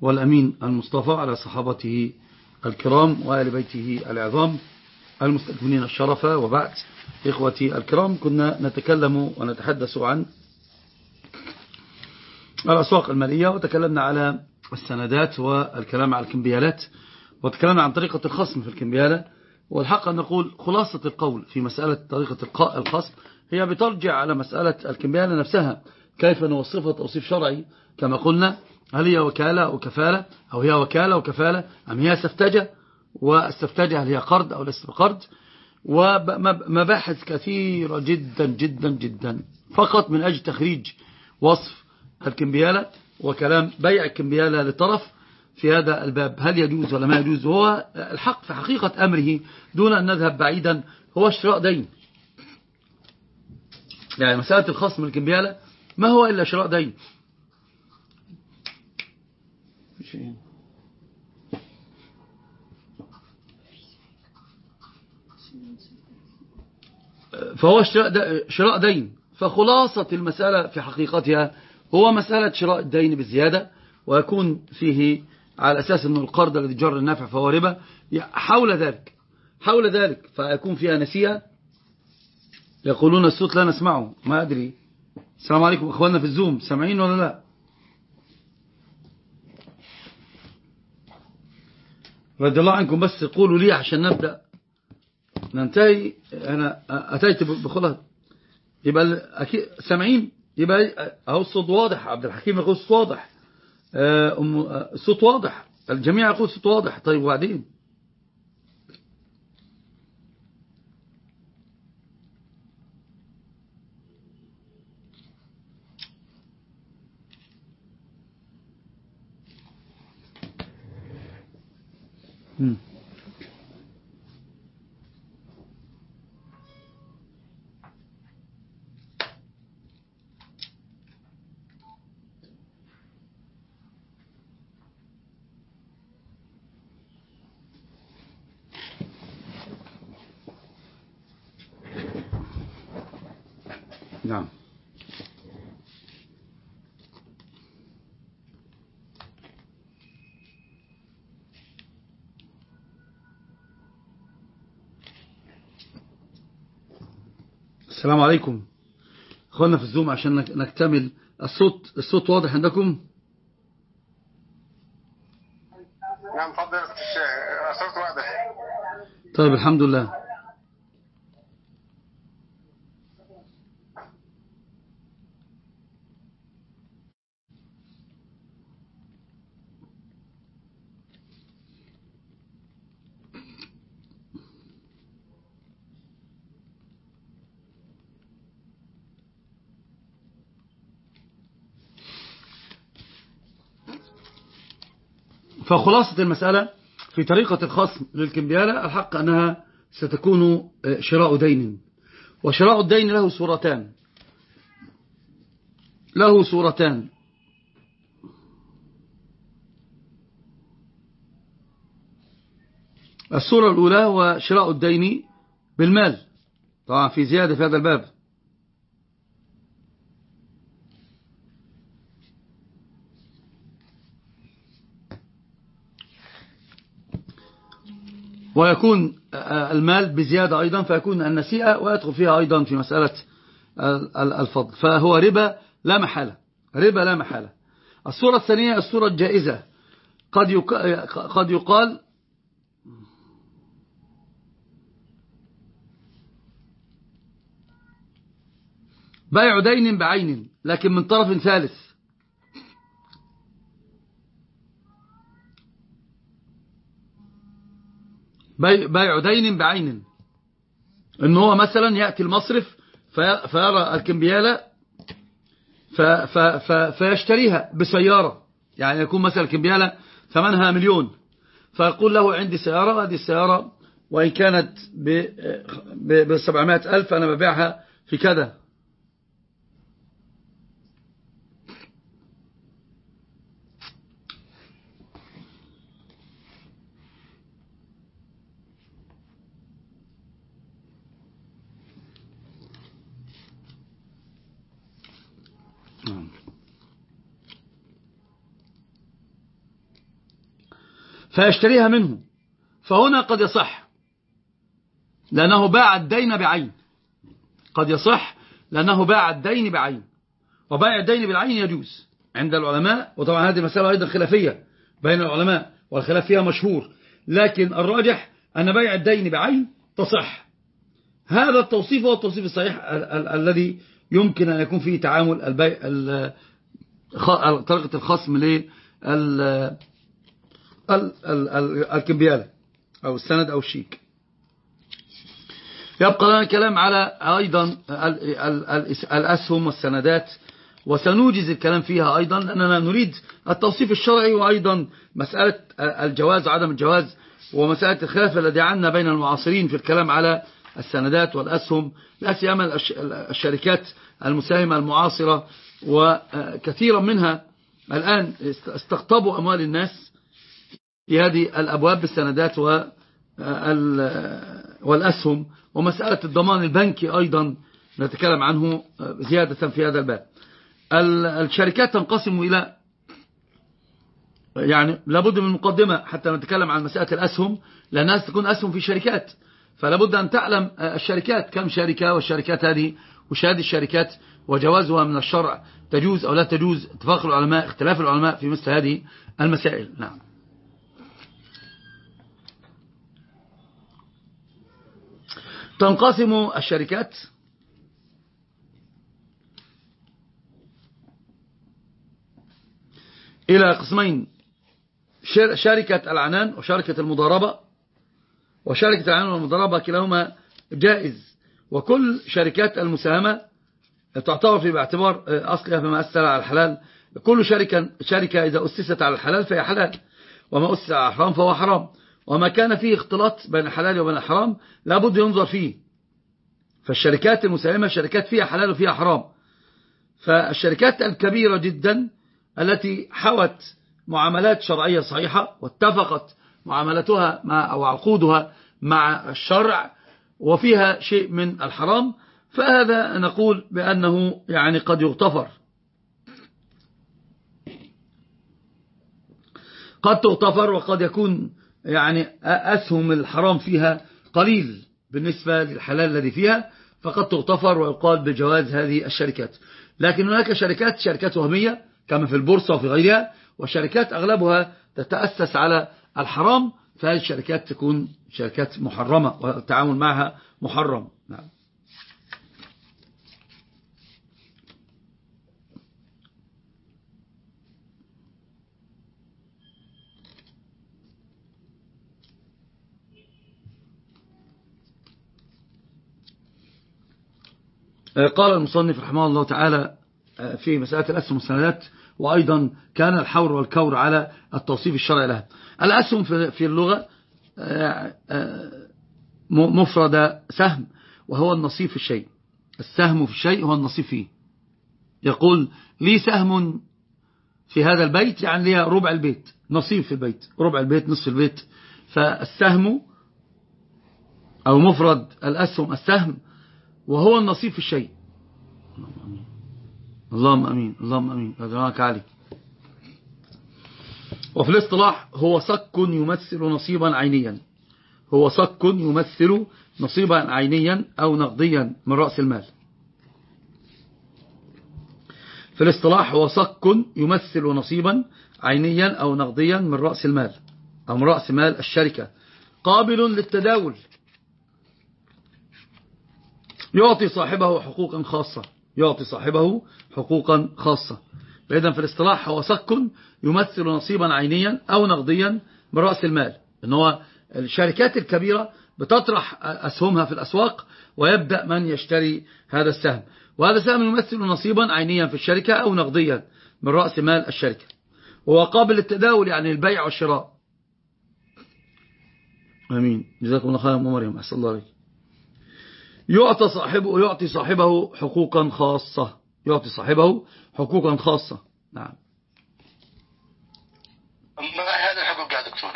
والأمين المصطفى على صحابته الكرام وآل بيته العظام المستكملين الشرف وبعد. إخوتي الكرام كنا نتكلم ونتحدث عن الأسواق المالية وتكلمنا على السندات والكلام على الكمبيالات وتكلمنا عن طريقة الخصم في الكمبيالة. والحق أن نقول خلاصة القول في مسألة طريقة الخصم هي بترجع على مسألة الكمبيالة نفسها كيف نوصفها توصيف شرعي. كما قلنا هل هي وكالة أو كفالة؟ أو هي وكالة أو كفالة؟ أم هي سفتجة؟ والسفتجة هل هي قرض أو ليس بقرض؟ ومباحث كثيرة جدا جدا جدا. فقط من أجل تخريج وصف الكمبيالة وكلام بيع الكمبيالة لطرف في هذا الباب. هل يجوز ولا ما يجوز؟ هو الحق في حقيقة أمره دون أن نذهب بعيدا. هو شراء دين. يعني مسألة الخصم الكمبيالة ما هو إلا شراء دين؟ فهو شراء دين. فخلاصة المسألة في حقيقتها هو مسألة شراء الدين بالزيادة ويكون فيه على أساس أنه القرض الذي جر النافع فهو ربا. حول ذلك حول ذلك فيكون فيها نسيئة. يقولون الصوت لا نسمعه. ما أدري. السلام عليكم أخواننا في الزوم سامعين ولا لا؟ رضي الله عنكم بس قولوا لي عشان نبدأ. ننتهي. أنا أتيت بخلاص. يبقى أكيد سامعين؟ يبقى أهو الصوت واضح. عبد الحكيم يقول الصوت واضح. الصوت واضح. الجميع يقول الصوت واضح. طيب وبعدين؟ نعم السلام عليكم. اخوانا في الزوم عشان نكتمل. الصوت الصوت واضح عندكم؟ نعم فضل الصوت واضح. طيب الحمد لله. فخلاصة المسألة في طريقة الخصم للكمبيالة الحق أنها ستكون شراء دين. وشراء الدين له صورتان. له صورتان. الصورة الأولى هو شراء الدين بالمال. طبعا في زيادة في هذا الباب. ويكون المال بزيادة أيضا فيكون النسيئة ويدخل فيها أيضا في مسألة الفضل. فهو ربا لا محالة ربا لا محالة. الصورة الثانية الصورة الجائزة. قد قد يقال بيع دين بعين لكن من طرف ثالث. بيع دين بعين. إن هو مثلا يأتي المصرف فيرى الكمبيالة فيشتريها بسيارة. يعني يكون مثلا الكمبيالة ثمنها مليون. فيقول له عندي سيارة هذه السيارة وإن كانت ب 700 ألف أنا ببيعها في كذا. فيشتريها منه. فهنا قد يصح. لأنه باع الدين بعين. قد يصح لأنه باع الدين بعين. وبيع الدين بالعين يجوز عند العلماء وطبعا هذه مسألة أيضا خلافية بين العلماء والخلاف فيها مشهور. لكن الراجح أن بيع الدين بعين تصح. هذا التوصيف هو التوصيف الصحيح الذي يمكن أن يكون فيه تعامل البيع طريقة الخصم للكمبيالة أو السند أو الشيك يبقى لنا الكلام على أيضا الأسهم والسندات وسنوجز الكلام فيها أيضا لأننا نريد التوصيف الشرعي وأيضا مسألة الجواز وعدم الجواز ومسألة الخلاف الذي عنا بين المعاصرين في الكلام على السندات والأسهم لا سيما الشركات المساهمة المعاصرة وكثيرا منها الآن استقطبوا أموال الناس. في هذه الأبواب بالسندات والأسهم ومسألة الضمان البنكي أيضا نتكلم عنه زيادة في هذا الباب. الشركات تنقسم إلى يعني لابد من مقدمة حتى نتكلم عن مسألة الأسهم لأنها تكون أسهم في شركات. فلابد أن تعلم الشركات كم شركة والشركات هذه وشهادة الشركات وجوازها من الشرع تجوز أو لا تجوز اتفاق العلماء اختلاف العلماء في مثل هذه المسائل. نعم. تنقسم الشركات؟ إلى قسمين. شركة العنان وشركة المضاربة. وشركة العنان والمضاربة كلاهما جائز. وكل شركات المساهمة تعتبر في باعتبار أصلها فيما أسس على الحلال. كل شركة, شركة إذا أسست على الحلال فهي حلال. وما أسس على الحرام فهو حرام. وما كان فيه اختلاط بين الحلال وبين الحرام لابد ينظر فيه. فالشركات المساهمة شركات فيها حلال وفيها حرام. فالشركات الكبيرة جدا التي حوت معاملات شرعية صحيحة واتفقت معاملتها مع أو عقودها مع الشرع وفيها شيء من الحرام فهذا نقول بأنه يعني قد يغتفر. قد تغتفر وقد يكون يعني أسهم الحرام فيها قليل بالنسبة للحلال الذي فيها فقد تغتفر ويقال بجواز هذه الشركات. لكن هناك شركات شركات وهمية كما في البورصة وفي غيرها وشركات أغلبها تتأسس على الحرام فهذه الشركات تكون شركات محرمة والتعامل معها محرم نعم قال المصنف رحمه الله تعالى في مسألة الأسهم والسندات وأيضا كان الحور والكور على التوصيف الشرعي لها. الأسهم في اللغة مفرد سهم وهو النصيب في الشيء. السهم في الشيء هو النصيب فيه. يقول لي سهم في هذا البيت يعني لي ربع البيت نصيب في البيت ربع البيت نصف البيت. فالسهم أو مفرد الأسهم السهم وهو النصيب في الشيء. اللهم أمين اللهم أمين. أدراك علي وفي الاصطلاح هو صك يمثل نصيبا عينيا. هو صك يمثل نصيبا عينيا أو نقديا من رأس المال. في الاصطلاح هو صك يمثل نصيبا عينيا أو نقديا من رأس المال أو من رأس مال الشركة. قابل للتداول. يعطي صاحبه حقوقا خاصة. يعطي صاحبه حقوقا خاصة. فإذا في الاصطلاح هو صك يمثل نصيبا عينيا أو نقديا من رأس المال. إن هو الشركات الكبيرة بتطرح أسهمها في الأسواق ويبدأ من يشتري هذا السهم. وهذا السهم يمثل نصيبا عينيا في الشركة أو نقديا من رأس مال الشركة. وهو قابل للتداول يعني البيع والشراء. أمين. جزاكم الله خيرا مريم. أحسن الله عليك. يعطي صاحبه يعطي صاحبه حقوقا خاصة. يعطي صاحبه حقوقا خاصة. نعم. ما هذا الحقوق يا دكتور.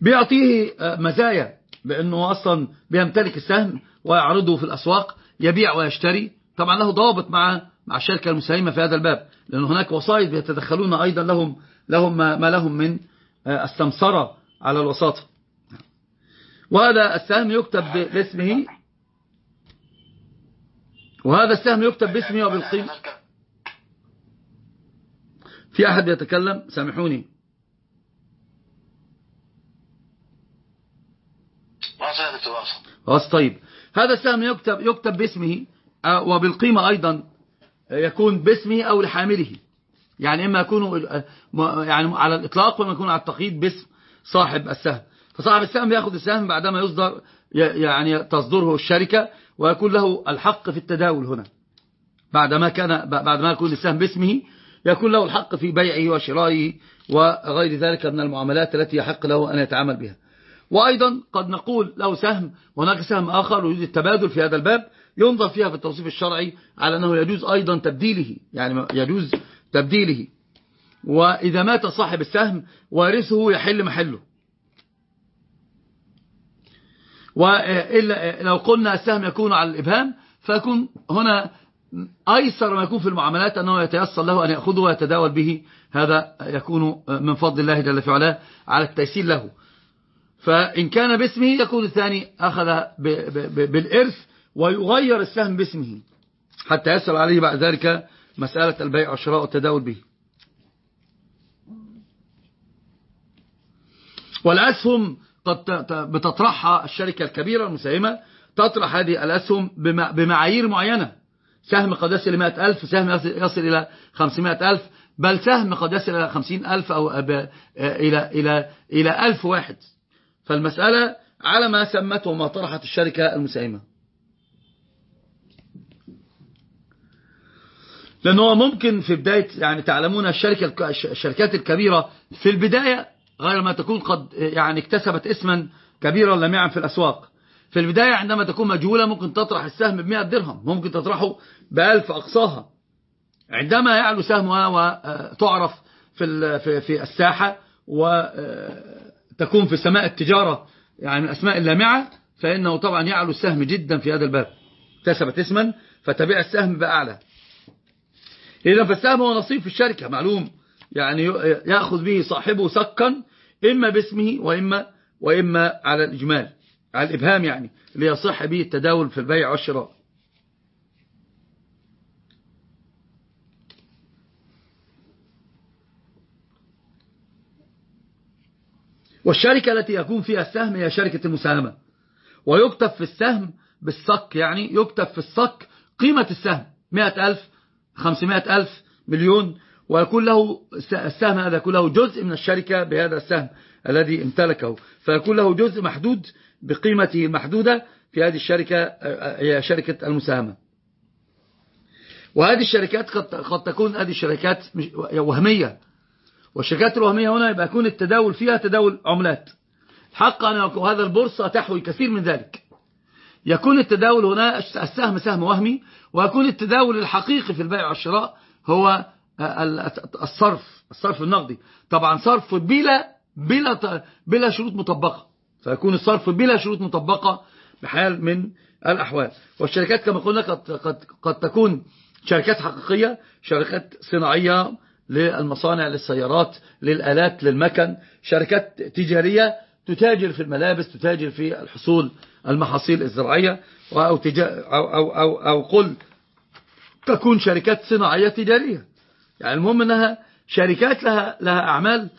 بيعطيه مزايا بأنه أصلا بيمتلك السهم ويعرضه في الأسواق يبيع ويشتري. طبعا له ضوابط مع مع الشركة المساهمة في هذا الباب لأن هناك وسائط يتدخلون أيضا لهم لهم ما لهم من السمسرة على الوساطة وهذا السهم يكتب باسمه وهذا السهم يكتب باسمه وبالقيمة في أحد يتكلم؟ سامحوني. واصل خلاص طيب. هذا السهم يكتب يكتب باسمه آه، وبالقيمة أيضا يكون باسمه أو لحامله. يعني إما يكون آه، يعني على الإطلاق وإما يكون على التقييد باسم صاحب السهم. فصاحب السهم يأخذ السهم بعدما يصدر يعني تصدره الشركة ويكون له الحق في التداول هنا. بعدما كان بعدما يكون السهم باسمه يكون له الحق في بيعه وشرائه وغير ذلك من المعاملات التي يحق له أن يتعامل بها. وأيضا قد نقول له سهم وهناك سهم آخر ويوجد التبادل في هذا الباب ينظر فيها في التوصيف الشرعي على أنه يجوز أيضا تبديله يعني يجوز تبديله. وإذا مات صاحب السهم وارثه يحل محله. وإلا لو قلنا السهم يكون على الإبهام فيكون هنا أيسر ما يكون في المعاملات أنه يتيسر له أن يأخذه ويتداول به. هذا يكون من فضل الله جل في علاه على التيسير له. فإن كان باسمه يكون الثاني أخذ بالإرث ويغير السهم باسمه حتى يسر عليه بعد ذلك مسألة البيع والشراء والتداول به. والأسهم بتطرحها الشركة الكبيرة المساهمة تطرح هذه الأسهم بمع- بمعايير معينة. سهم قد يصل إلى 100 ألف سهم يصل إلى 500 ألف بل سهم قد يصل إلى 50 ألف أو أب- إلى إلى إلى ألف واحد. فالمسألة على ما سمته وما طرحت الشركة المساهمة. لأنه ممكن في بداية يعني تعلمون الشركة الشركات الكبيرة في البداية غير ما تكون قد يعني اكتسبت اسما كبيرا لامعا في الأسواق. في البداية عندما تكون مجهولة ممكن تطرح السهم ب 100 درهم ممكن تطرحه بألف أقصاها. عندما يعلو سهمها وتعرف ال- في في الساحة وتكون في سماء التجارة يعني من الأسماء اللامعة فإنه طبعا يعلو السهم جدا في هذا الباب. اكتسبت اسما فتبيع السهم بأعلى. إذا فالسهم هو نصيب في الشركة معلوم. يعني يأخذ به صاحبه سكا إما باسمه وإما, وإما على الإجمال على الإبهام يعني ليصح به التداول في البيع والشراء. والشركة التي يكون فيها السهم هي شركة المساهمة. ويكتب في السهم بالصك يعني يكتب في الصك قيمة السهم مئة ألف خمسمائة ألف مليون ويكون له السهم هذا يكون له جزء من الشركة بهذا السهم الذي امتلكه. فيكون له جزء محدود بقيمته المحدودة في هذه الشركة هي شركة المساهمة. وهذه الشركات قد قد تكون هذه الشركات وهمية. والشركات الوهمية هنا يبقى يكون التداول فيها تداول عملات. حقا يكون هذا البورصة تحوي كثير من ذلك. يكون التداول هنا السهم سهم وهمي ويكون التداول الحقيقي في البيع والشراء هو الصرف الصرف النقدي. طبعا صرف بلا بلا بلا شروط مطبقة. فيكون الصرف بلا شروط مطبقة بحال من الأحوال. والشركات كما قلنا قد, قد, قد تكون شركات حقيقية شركات صناعية للمصانع للسيارات للآلات للمكن. شركات تجارية تتاجر في الملابس تتاجر في الحصول المحاصيل الزراعية. أو, أو, أو, أو قل تكون شركات صناعية تجارية. يعني المهم أنها شركات لها, لها أعمال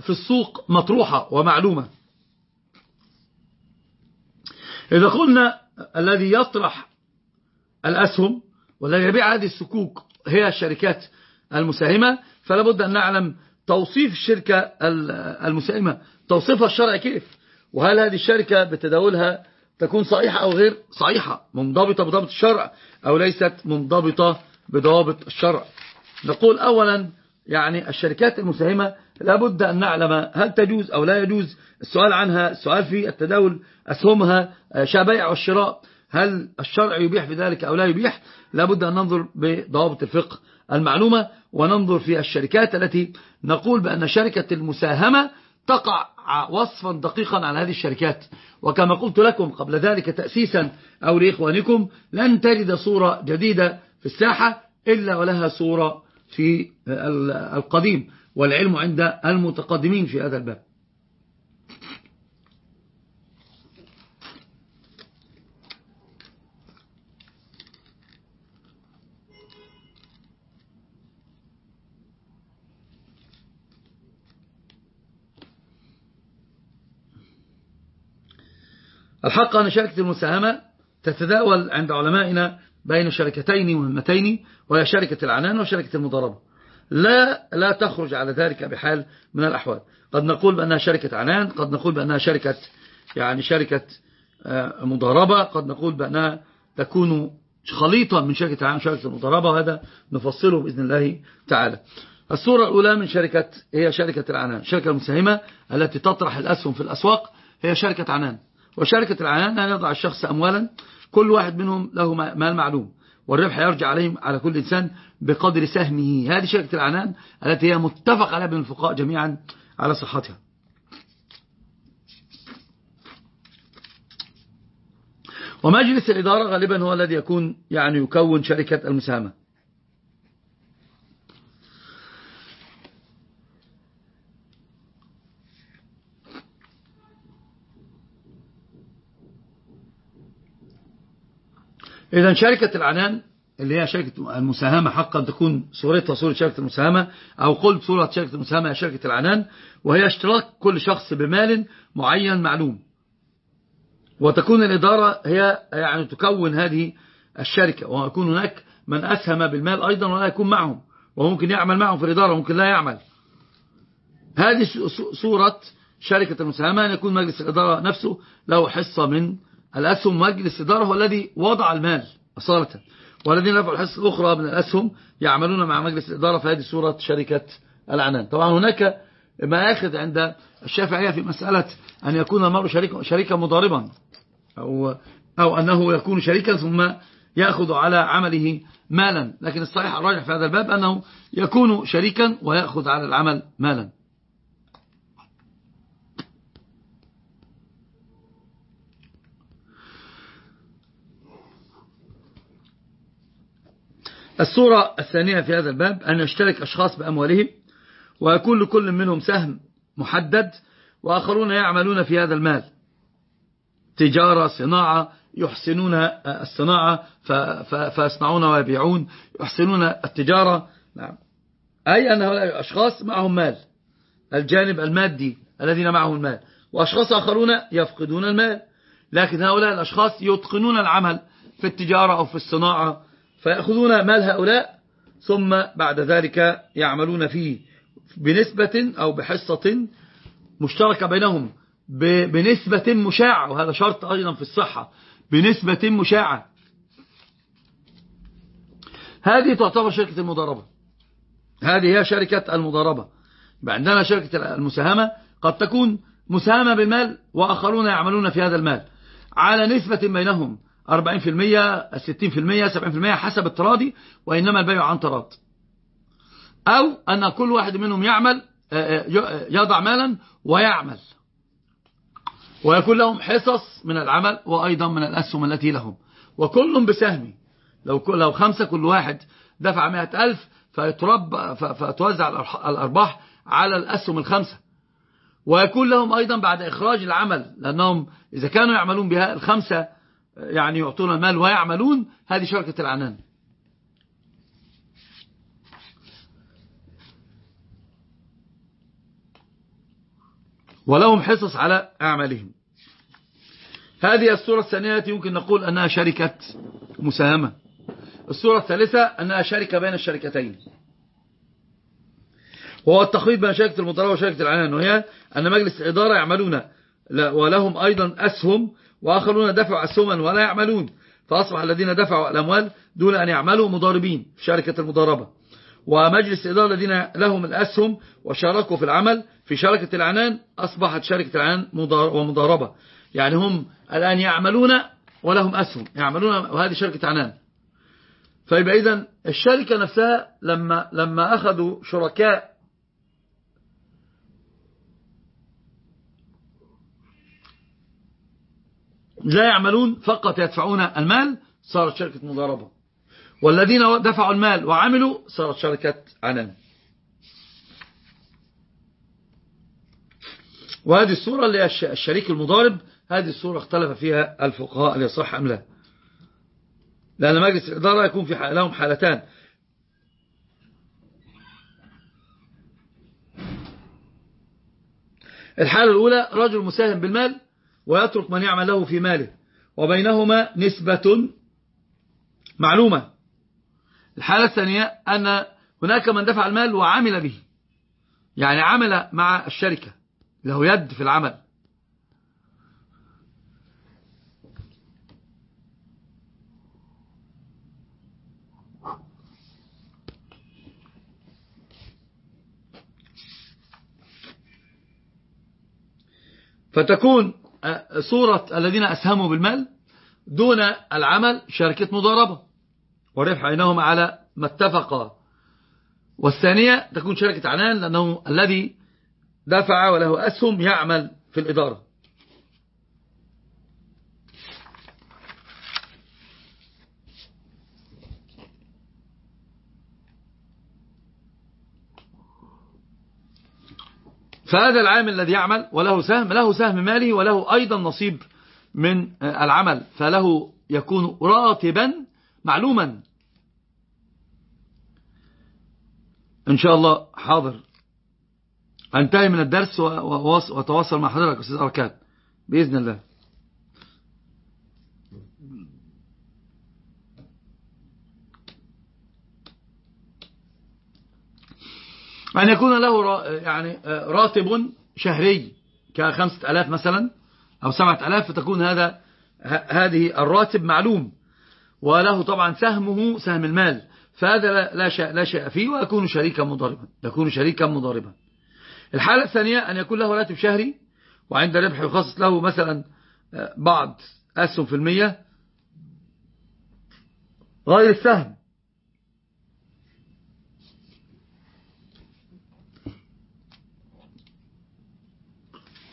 في السوق مطروحة ومعلومة. إذا قلنا الذي يطرح الأسهم والذي يبيع هذه السكوك هي الشركات المساهمة فلا بد أن نعلم توصيف الشركة المساهمة. توصيفها الشرعي كيف؟ وهل هذه الشركة بتداولها تكون صحيحة أو غير صحيحة؟ منضبطة بضابط الشرع أو ليست منضبطة بضوابط الشرع؟ نقول أولا يعني الشركات المساهمة لابد أن نعلم هل تجوز أو لا يجوز السؤال عنها السؤال في التداول أسهمها شبيع والشراء هل الشرع يبيح في ذلك أو لا يبيح؟ لابد أن ننظر بضوابط الفقه المعلومة وننظر في الشركات التي نقول بأن شركة المساهمة تقع وصفا دقيقا على هذه الشركات. وكما قلت لكم قبل ذلك تأسيسا أو لإخوانكم لن تجد صورة جديدة في الساحة إلا ولها صورة في القديم والعلم عند المتقدمين في هذا الباب. الحق أن شركة المساهمة تتداول عند علمائنا بين شركتين مهمتين وهي شركة العنان وشركة المضاربة. لا لا تخرج على ذلك بحال من الأحوال. قد نقول بأنها شركة عنان قد نقول بأنها شركة يعني شركة آه، مضاربة قد نقول بأنها تكون خليطة من شركة العنان وشركة المضاربة وهذا نفصله بإذن الله تعالى. الصورة الأولى من شركة هي شركة العنان الشركة المساهمة التي تطرح الأسهم في الأسواق هي شركة عنان. وشركة العنان أن يضع الشخص أموالا؟ كل واحد منهم له مال معلوم. والربح يرجع عليهم على كل إنسان بقدر سهمه. هذه شركة العنان التي هي متفق عليها بين الفقهاء جميعا على صحتها. ومجلس الإدارة غالبا هو الذي يكون يعني يكون شركة المساهمة. إذا شركة العنان اللي هي شركة المساهمة حقا تكون صورتها صورة شركة المساهمة أو قلت صورة شركة المساهمة هي شركة العنان وهي اشتراك كل شخص بمال معين معلوم. وتكون الإدارة هي يعني تكون هذه الشركة ويكون هناك من أسهم بالمال أيضا ولا يكون معهم وممكن يعمل معهم في الإدارة وممكن لا يعمل. هذه صورة شركة المساهمة أن يكون مجلس الإدارة نفسه له حصة من الأسهم مجلس الإدارة هو الذي وضع المال أصالة. والذين دفعوا الحصة الأخرى من الأسهم يعملون مع مجلس الإدارة فهذه صورة شركة العنان. طبعا هناك ما أخذ عند الشافعية في مسألة أن يكون المرء شريكا, شريكا مضاربا أو, أو أنه يكون شريكا ثم يأخذ على عمله مالا. لكن الصحيح الراجح في هذا الباب أنه يكون شريكا ويأخذ على العمل مالا. الصورة الثانية في هذا الباب أن يشترك أشخاص بأموالهم ويكون لكل منهم سهم محدد وآخرون يعملون في هذا المال. تجارة صناعة يحسنون الصناعة فيصنعون ويبيعون يحسنون التجارة. نعم. أي أن هؤلاء الأشخاص معهم مال الجانب المادي الذين معهم المال وأشخاص آخرون يفقدون المال. لكن هؤلاء الأشخاص يتقنون العمل في التجارة أو في الصناعة فيأخذون مال هؤلاء ثم بعد ذلك يعملون فيه بنسبة أو بحصة مشتركة بينهم بنسبة مشاعة وهذا شرط أيضا في الصحة بنسبة مشاعة. هذه تعتبر شركة المضاربة. هذه هي شركة المضاربة. عندنا شركة المساهمة قد تكون مساهمة بالمال وآخرون يعملون في هذا المال. على نسبة بينهم 40% 60% 70% حسب التراضي وإنما البيع عن تراض. أو أن كل واحد منهم يعمل آه، آه، يضع مالا ويعمل. ويكون لهم حصص من العمل وأيضا من الأسهم التي لهم. وكل بسهم لو لو خمسة كل واحد دفع مئة ألف فيترب فتوزع الأرباح على الأسهم الخمسة. ويكون لهم أيضا بعد إخراج العمل لأنهم إذا كانوا يعملون بها الخمسة يعني يعطون المال ويعملون هذه شركة العنان. ولهم حصص على أعمالهم. هذه الصورة الثانية التي يمكن نقول أنها شركة مساهمة. الصورة الثالثة أنها شركة بين الشركتين. وهو التخليط بين شركة المضاربة وشركة العنان وهي أن مجلس الإدارة يعملون ولهم أيضا أسهم وآخرون دفعوا أسهما ولا يعملون. فأصبح الذين دفعوا الأموال دون أن يعملوا مضاربين في شركة المضاربة. ومجلس الإدارة الذين لهم الأسهم وشاركوا في العمل في شركة العنان أصبحت شركة العنان ومضاربة. يعني هم الآن يعملون ولهم أسهم. يعملون وهذه شركة عنان. فيبقى إذن الشركة نفسها لما, لما أخذوا شركاء لا يعملون فقط يدفعون المال صارت شركة مضاربة. والذين دفعوا المال وعملوا صارت شركة عنان. وهذه الصورة اللي الشريك المضارب هذه الصورة اختلف فيها الفقهاء اللي يصح أم لا. لأن مجلس الإدارة يكون في لهم حالتان. الحالة الأولى رجل مساهم بالمال ويترك من يعمل له في ماله. وبينهما نسبة معلومة. الحالة الثانية أن هناك من دفع المال وعمل به. يعني عمل مع الشركة. له يد في العمل. فتكون صورة الذين أسهموا بالمال دون العمل شركة مضاربة. وربح بينهم على ما اتفقا والثانية تكون شركة عنان لأنه الذي دفع وله أسهم يعمل في الإدارة. فهذا العامل الذي يعمل وله سهم له سهم مالي وله أيضا نصيب من العمل. فله يكون راتبا معلوما. إن شاء الله حاضر. أنتهي من الدرس وأتواصل مع حضرتك أستاذ أركان. بإذن الله. أن يكون له يعني راتب شهري كخمسة ألاف مثلا أو سبعة ألاف فتكون هذا هذه الراتب معلوم. وله طبعا سهمه سهم المال. فهذا لا شيء, لا شيء فيه ويكون شريكا مضاربا. يكون شريكا مضاربا. الحالة الثانية أن يكون له راتب شهري وعند ربح يخصص له مثلا بعض أسهم في المية غير السهم.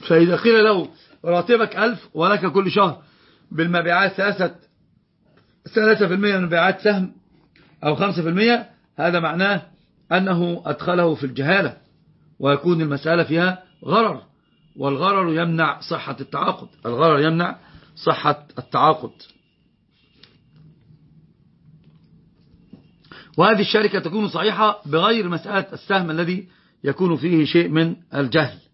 فإذا قيل له راتبك ألف ولك كل شهر بالمبيعات ثلاثة ثلاثة في المية من مبيعات سهم أو خمسة في المية هذا معناه أنه أدخله في الجهالة ويكون المسألة فيها غرر والغرر يمنع صحة التعاقد الغرر يمنع صحة التعاقد. وهذه الشركة تكون صحيحة بغير مسألة السهم الذي يكون فيه شيء من الجهل.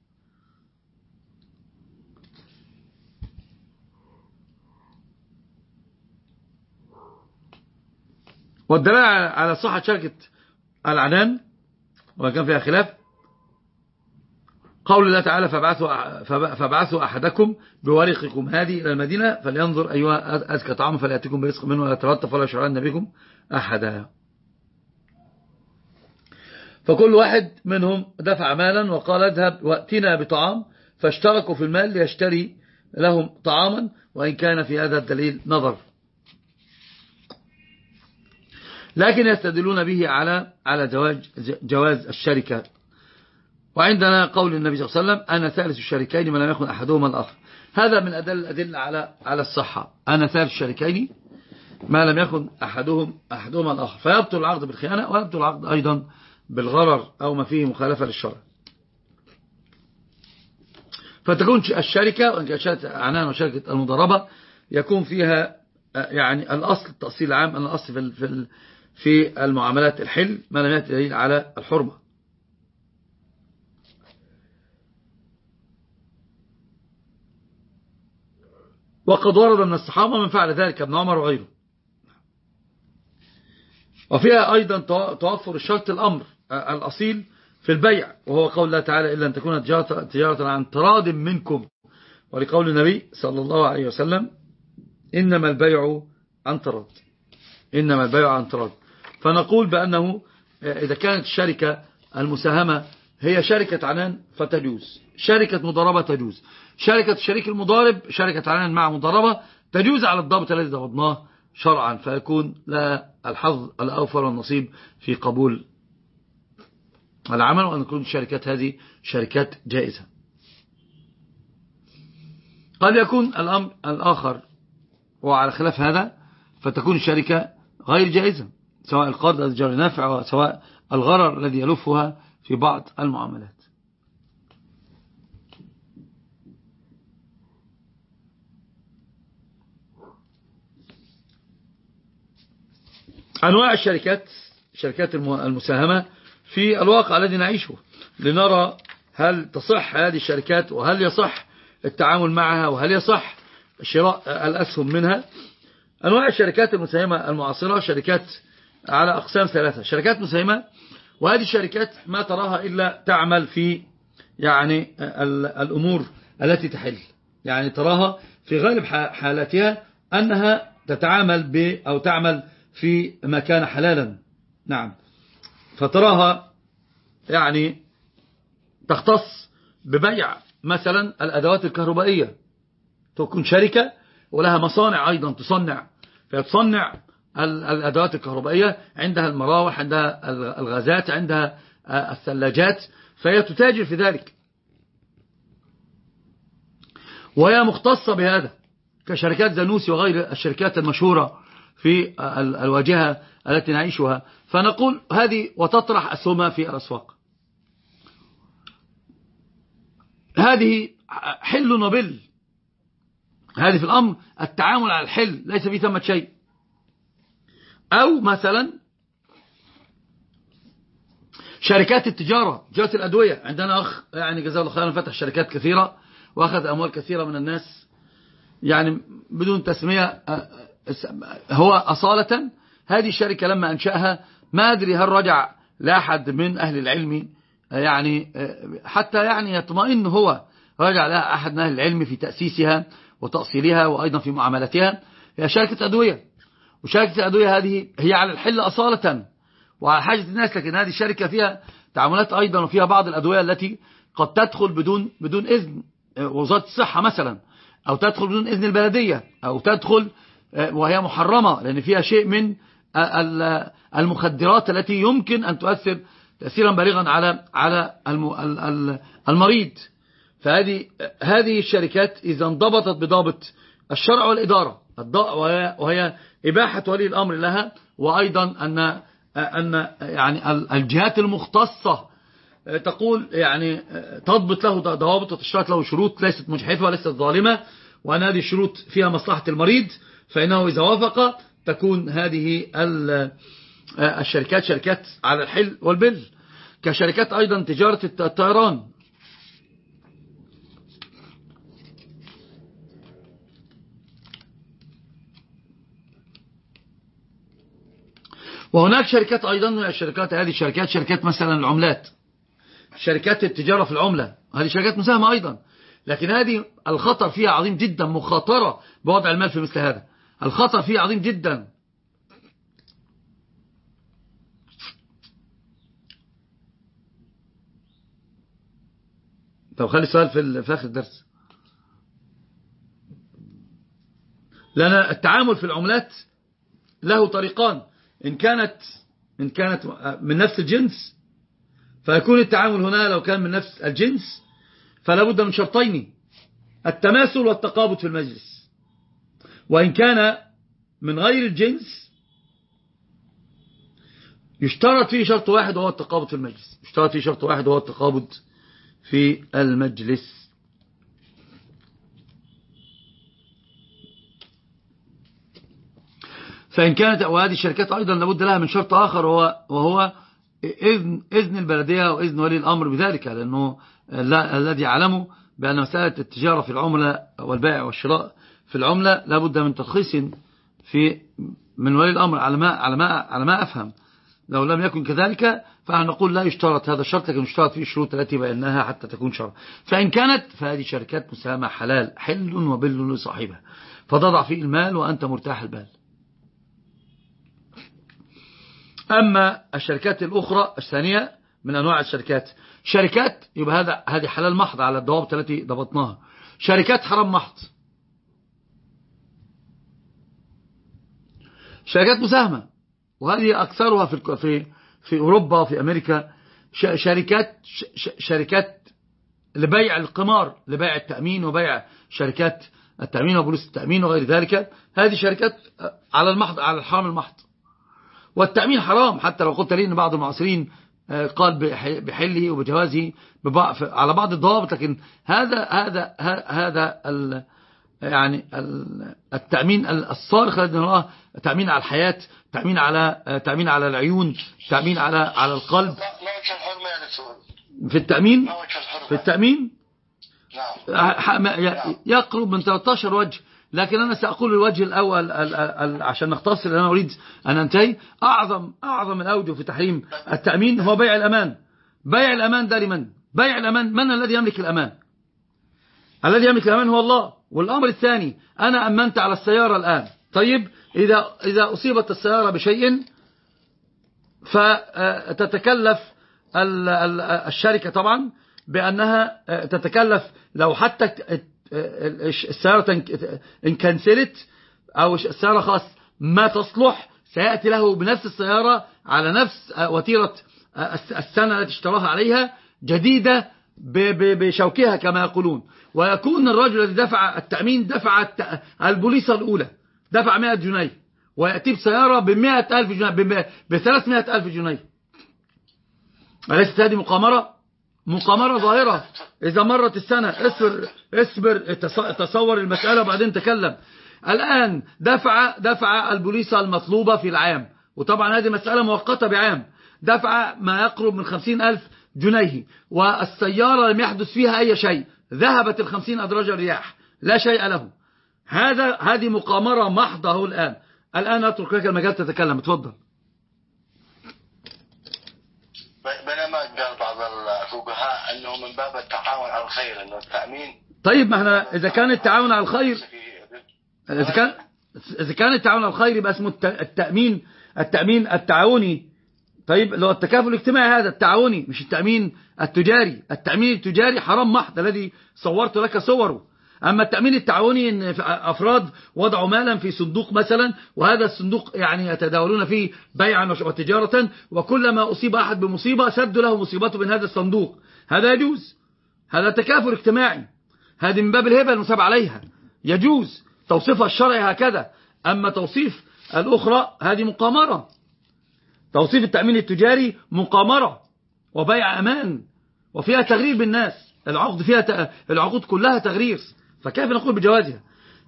والدلالة على صحة شركة العنان وكان فيها خلاف قول الله تعالى فابعثوا, فابعثوا أحدكم بورقكم هذه إلى المدينة فلينظر أيها أزكى طعام فليأتكم برزق منه ولا تلطف ولا شعران بكم أحدا. فكل واحد منهم دفع مالا وقال اذهب واتنا بطعام. فاشتركوا في المال ليشتري لهم طعاما وإن كان في هذا الدليل نظر. لكن يستدلون به على على جواز جواز الشركة. وعندنا قول النبي صلى الله عليه وسلم أنا ثالث الشريكين ما لم يكن أحدهما الآخر. هذا من أدل الأدلة على على الصحة. أنا ثالث الشريكين ما لم يكن أحدهم أحدهما الآخر. فيبطل العقد بالخيانة ويبطل العقد أيضا بالغرر أو ما فيه مخالفة للشرع. فتكون الشركة وإن كانت عنان وشركة المضاربة يكون فيها يعني الأصل التأصيل العام أن الأصل في في المعاملات الحل ما لم يأتي دليل على الحرمة. وقد ورد من الصحابة من فعل ذلك ابن عمر وغيره. وفيها أيضا توفر الشرط الأمر الأصيل في البيع وهو قول الله تعالى إلا أن تكون تجارة عن تراض منكم. ولقول النبي صلى الله عليه وسلم إنما البيع عن تراض. إنما البيع عن تراض. فنقول بأنه إذا كانت الشركة المساهمة هي شركة عنان فتجوز. شركة مضاربة تجوز. شركة الشريك المضارب شركة عنان مع مضاربة تجوز على الضابط الذي ضبطناه شرعا فيكون لا الحظ الأوفر والنصيب في قبول العمل وأن تكون الشركات هذه شركات جائزة. قد يكون الأمر الآخر وعلى خلاف هذا فتكون الشركة غير جائزة. سواء القرض الذي جرى نافع وسواء الغرر الذي يلفها في بعض المعاملات. أنواع الشركات شركات المساهمة في الواقع الذي نعيشه. لنرى هل تصح هذه الشركات وهل يصح التعامل معها وهل يصح شراء الأسهم منها. أنواع الشركات المساهمة المعاصرة شركات على أقسام ثلاثة. شركات مساهمة وهذه الشركات ما تراها إلا تعمل في يعني الأمور التي تحل. يعني تراها في غالب حالاتها أنها تتعامل ب أو تعمل في ما كان حلالا. نعم. فتراها يعني تختص ببيع مثلا الأدوات الكهربائية. تكون شركة ولها مصانع أيضا تصنع. فتصنع الأدوات الكهربائية عندها المراوح عندها الغازات عندها الثلاجات فهي تتاجر في ذلك. وهي مختصة بهذا كشركات زانوسي وغير الشركات المشهورة في الواجهة التي نعيشها. فنقول هذه وتطرح أسهمها في الأسواق. هذه حل وبل هذه في الأمر التعامل على الحل ليس فيه ثمة شيء. أو مثلا شركات التجارة تجارة الأدوية. عندنا أخ يعني جزاه الله خيرا فتح شركات كثيرة وأخذ أموال كثيرة من الناس. يعني بدون تسمية هو أصالة. هذه الشركة لما أنشأها ما أدري هل رجع لأحد من أهل العلم يعني حتى يعني يطمئن هو رجع لها أحد من أهل العلم في تأسيسها وتأصيلها وأيضا في معاملتها. هي شركة أدوية. وشركة الأدوية هذه هي على الحل أصالة وعلى حاجة الناس لكن هذه الشركة فيها تعاملات أيضا وفيها بعض الأدوية التي قد تدخل بدون بدون إذن وزارة الصحة مثلا أو تدخل بدون إذن البلدية أو تدخل وهي محرمة لأن فيها شيء من المخدرات التي يمكن أن تؤثر تأثيرا بالغا على على المريض. فهذه هذه الشركات إذا انضبطت بضابط الشرع والإدارة وهي إباحة ولي الأمر لها وأيضا أن أن يعني الجهات المختصة تقول يعني تضبط له ضوابط وتشترط له شروط ليست مجحفة وليست ظالمة وأن هذه الشروط فيها مصلحة المريض فإنه إذا وافق تكون هذه الشركات شركات على الحل والبل كشركات أيضا تجارة الطيران وهناك شركات أيضا الشركات هذه الشركات شركات مثلا العملات شركات التجارة في العملة هذه شركات مساهمة أيضا. لكن هذه الخطر فيها عظيم جدا مخاطرة بوضع المال في مثل هذا. الخطر فيها عظيم جدا. طب خلي السؤال في آخر الدرس. لأن التعامل في العملات له طريقان. إن كانت إن كانت من نفس الجنس فيكون التعامل هنا لو كان من نفس الجنس فلا بد من شرطين التماثل والتقابض في المجلس. وإن كان من غير الجنس يشترط فيه شرط واحد وهو التقابض في المجلس. يشترط فيه شرط واحد وهو التقابض في المجلس. فإن كانت وهذه الشركات أيضا لابد لها من شرط آخر وهو, وهو إذن, إذن البلدية وإذن ولي الأمر بذلك لأنه الذي يعلمه بأن مسألة التجارة في العملة والبيع والشراء في العملة لابد من ترخيص في من ولي الأمر على ما, على ما, على ما أفهم. لو لم يكن كذلك فنقول لا يشترط هذا الشرط لكن يشترط فيه الشروط التي بيناها حتى تكون شرط. فإن كانت فهذه شركات مساهمة حلال حل وبل لصاحبها. فتضع فيه المال وأنت مرتاح البال. أما الشركات الأخرى الثانية من أنواع الشركات. شركات يبقى هذا هذه حلال محض على الضوابط التي ضبطناها. شركات حرام محض. شركات مساهمة. وهذه أكثرها في في في أوروبا وفي أمريكا. شركات شركات لبيع القمار لبيع التأمين وبيع شركات التأمين وبوليس التأمين وغير ذلك. هذه شركات على المحض على الحرام المحض. والتأمين حرام حتى لو قلت لي أن بعض المعاصرين قال بحله وبجوازه على بعض الضوابط لكن هذا هذا هذا ال يعني التأمين الصارخ الذي نراه تأمين على الحياة تأمين على تأمين على العيون تأمين على على القلب. في التأمين؟ في التأمين؟ نعم. يقرب من 13 وجه لكن أنا سأقول الوجه الأول عشان نختصر أنا أريد أن أنتهي. أعظم أعظم الأوجه في تحريم التأمين هو بيع الأمان. بيع الأمان ده لمن؟ بيع الأمان من الذي يملك الأمان؟ الذي يملك الأمان هو الله. والأمر الثاني أنا أمنت على السيارة الآن. طيب إذا, إذا أصيبت السيارة بشيء فتتكلف الشركة طبعا بأنها تتكلف لو حتى السيارة إن كنسلت أو السيارة خاص ما تصلح سيأتي له بنفس السيارة على نفس وتيرة السنة التي اشتراها عليها جديدة بشوكها كما يقولون. ويكون الرجل الذي دفع التأمين دفع البوليصة الأولى دفع 100 جنيه ويأتي بسيارة ب 100000 جنيه ب 300000 جنيه. أليست هذه مقامرة؟ مقامرة ظاهرة. إذا مرت السنة اصبر اصبر تصور المسألة وبعدين تكلم. الآن دفع دفع البوليصة المطلوبة في العام. وطبعا هذه مسألة مؤقتة بعام. دفع ما يقرب من خمسين ألف جنيه. والسيارة لم يحدث فيها أي شيء. ذهبت الخمسين أدراج الرياح. لا شيء له. هذا هذه مقامرة محضة الآن. الآن أترك لك المجال تتكلم. اتفضل من باب التعاون على الخير أنه التأمين طيب ما إحنا إذا كان التعاون على الخير إذا كان إذا كان التعاون على الخير يبقى اسمه التأمين التأمين التعاوني. طيب لو التكافل الاجتماعي هذا التعاوني مش التأمين التجاري. التأمين التجاري حرام محض الذي صورت لك صوره. أما التأمين التعاوني إن أفراد وضعوا مالا في صندوق مثلا وهذا الصندوق يعني يتداولون فيه بيعا وتجارة وكلما أصيب أحد بمصيبة سدوا له مصيبته من هذا الصندوق. هذا يجوز. هذا تكافل اجتماعي. هذه من باب الهبة المساب عليها. يجوز توصيفها الشرعي هكذا. أما توصيف الأخرى هذه مقامرة. توصيف التأمين التجاري مقامرة. وبيع أمان. وفيها تغرير بالناس العقد فيها العقود كلها تغرير. فكيف نقول بجوازها؟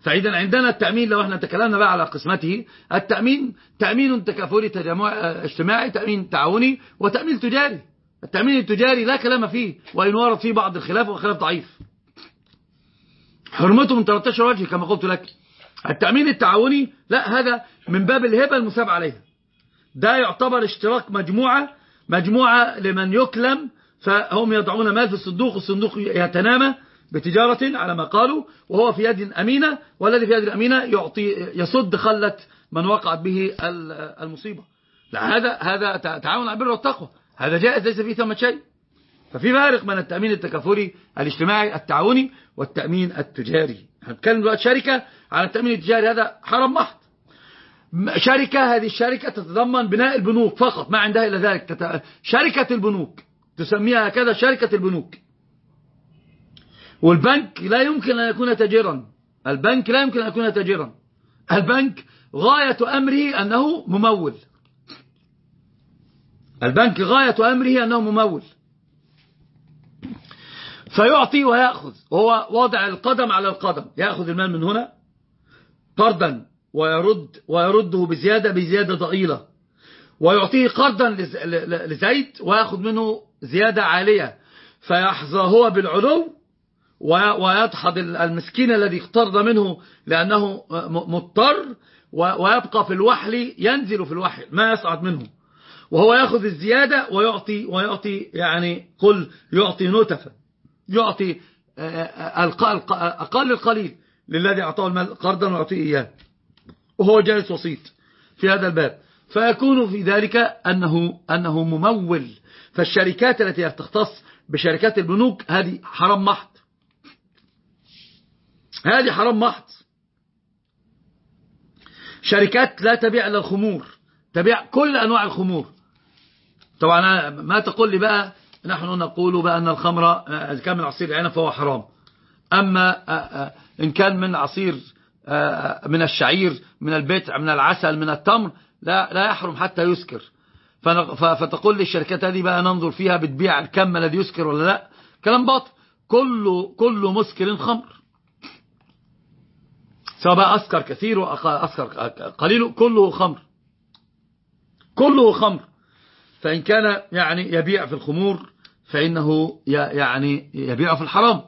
فإذا عندنا التأمين لو إحنا تكلمنا بقى على قسمته التأمين تأمين تكافلي تجمع اجتماعي تأمين تعاوني وتأمين تجاري. التأمين التجاري لا كلام فيه وإن ورد فيه بعض الخلاف وخلاف ضعيف. حرمته من 13 وجه كما قلت لك. التأمين التعاوني لا هذا من باب الهبة المساب عليها. ده يعتبر اشتراك مجموعة مجموعة لمن يكلم فهم يضعون مال في الصندوق الصندوق يتنامى بتجارة على ما قالوا وهو في يد أمينة والذي في يد الأمينة يعطي يصد خلة من وقعت به المصيبة. لا هذا هذا تعاون على البر والتقوى. هذا جائز ليس فيه ثمة شيء. ففي فارق بين التأمين التكافلي الاجتماعي التعاوني والتأمين التجاري. هنتكلم دلوقتي شركة على التأمين التجاري هذا حرام محض. شركة هذه الشركة تتضمن بناء البنوك فقط ما عندها إلا ذلك. شركة البنوك تسميها هكذا شركة البنوك. والبنك لا يمكن أن يكون تاجرا. البنك لا يمكن أن يكون تاجرا. البنك غاية أمره أنه ممول. البنك غاية أمره أنه ممول. فيعطي ويأخذ. وهو وضع القدم على القدم. يأخذ المال من هنا قرضا ويرد ويرده بزيادة بزيادة ضئيلة. ويعطيه قرضا لزيد ويأخذ منه زيادة عالية. فيحظى هو بالعلو ويدحض المسكين الذي اقترض منه لأنه مضطر ويبقى في الوحل ينزل في الوحل. ما يصعد منه. وهو يأخذ الزيادة ويعطي ويعطي يعني قل يعطي نتفا. يعطي أقل القليل للذي أعطاه المال قرضا ويعطيه إياه. وهو جالس وسيط في هذا الباب. فيكون في ذلك أنه, أنه ممول. فالشركات التي تختص بشركات البنوك هذه حرام محض. هذه حرام محض. شركات لا تبيع إلا الخمور تبيع كل أنواع الخمور. طبعا ما تقول لي بقى نحن نقول بأن الخمر كان من عصير العنب فهو حرام. أما إن كان من عصير من الشعير من البتع من العسل من التمر لا لا يحرم حتى يسكر. فتقول لي الشركات هذه بقى ننظر فيها بتبيع الكم الذي يسكر ولا لا. كلام باطل. كل كل مسكر خمر. سواء بقى أسكر كثير وأسكر قليل كله خمر. كله خمر. فإن كان يعني يبيع في الخمور فإنه يعني يبيع في الحرام.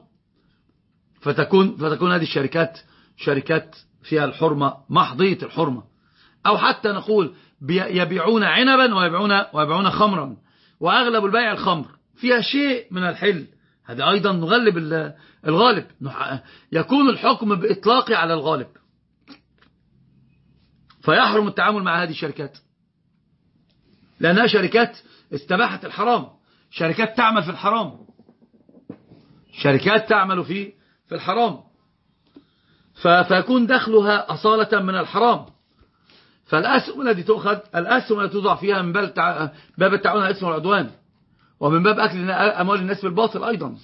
فتكون, فتكون هذه الشركات شركات فيها الحرمة محضية الحرمة. أو حتى نقول يبيعون عنبا ويبيعون, ويبيعون خمرا. وأغلب البيع الخمر. فيها شيء من الحل. هذا أيضا نغلب الغالب. يكون الحكم بإطلاقه على الغالب. فيحرم التعامل مع هذه الشركات. لأنها شركات استباحت الحرام. شركات تعمل في الحرام. شركات تعمل في في الحرام. فيكون دخلها أصالة من الحرام. فالأسهم التي تؤخذ الأسهم التي توضع فيها من باب التعاون على الاسم والعدوان. ومن باب أكل أموال الناس بالباطل أيضا.